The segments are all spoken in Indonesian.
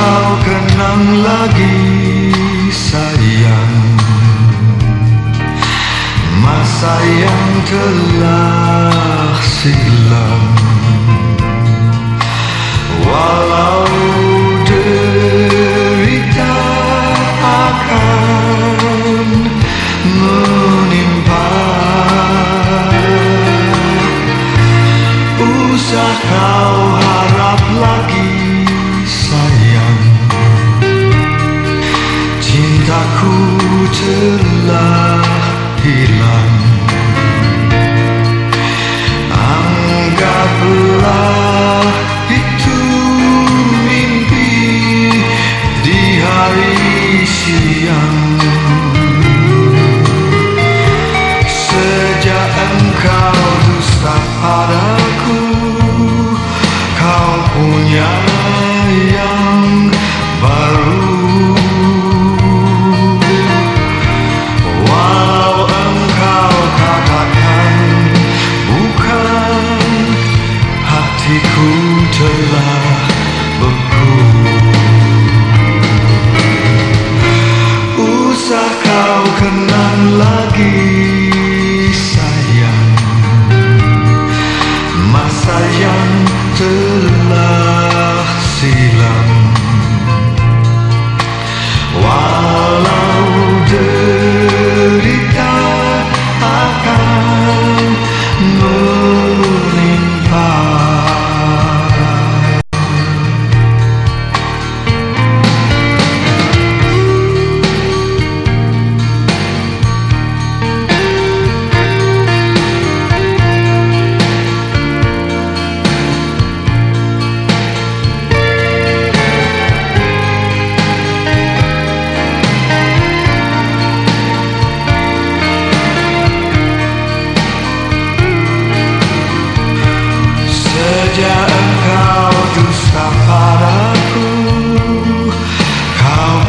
kau kenang lagi sayang. Masa yang telah silam. Walau derita akan menimpa. Usah kau harap lagi sayang. Punya yang baru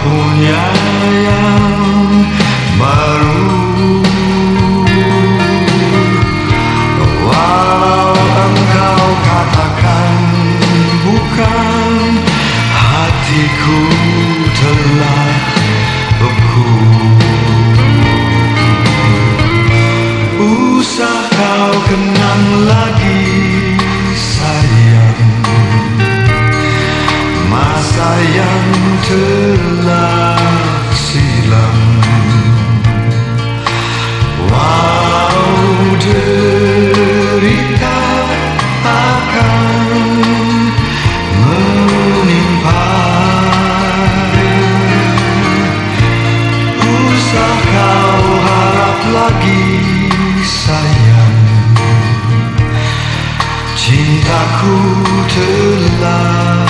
punya yang baru. Walau engkau katakan bukan Hatiku telah beku. Usah kau kenang lagi Masa yang telah silam. Walau derita akan menimpa Usah kau harap lagi sayang. Cintaku telah